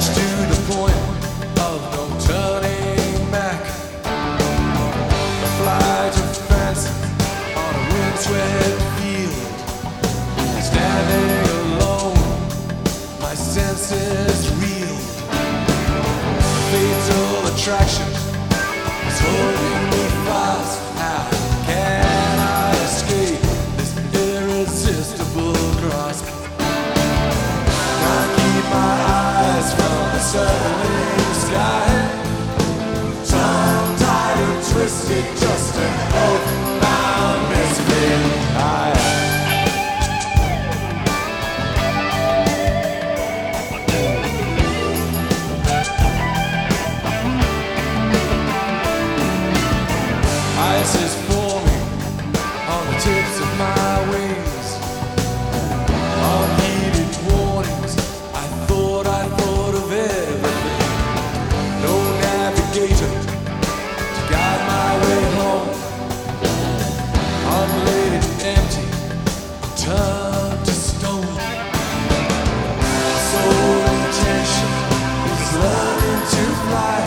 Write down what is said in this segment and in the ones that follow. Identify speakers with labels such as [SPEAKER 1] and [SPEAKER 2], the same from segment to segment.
[SPEAKER 1] gets to the point. thought of everything. No navigator to guide my way home. Empty, turned to stone. Intention is learning to fly.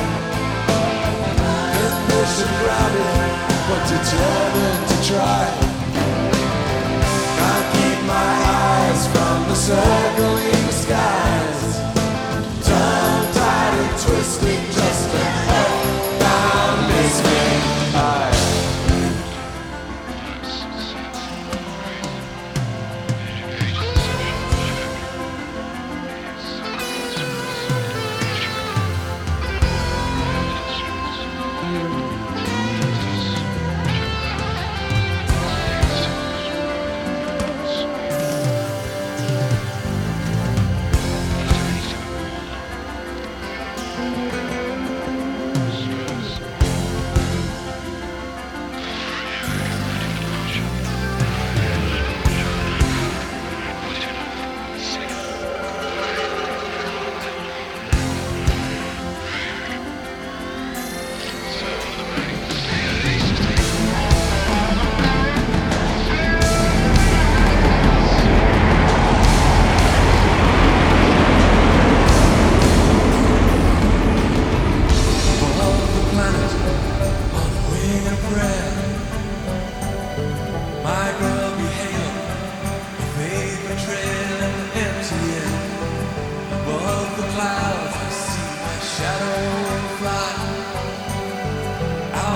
[SPEAKER 1] But determined to try. I keep my eyes from the.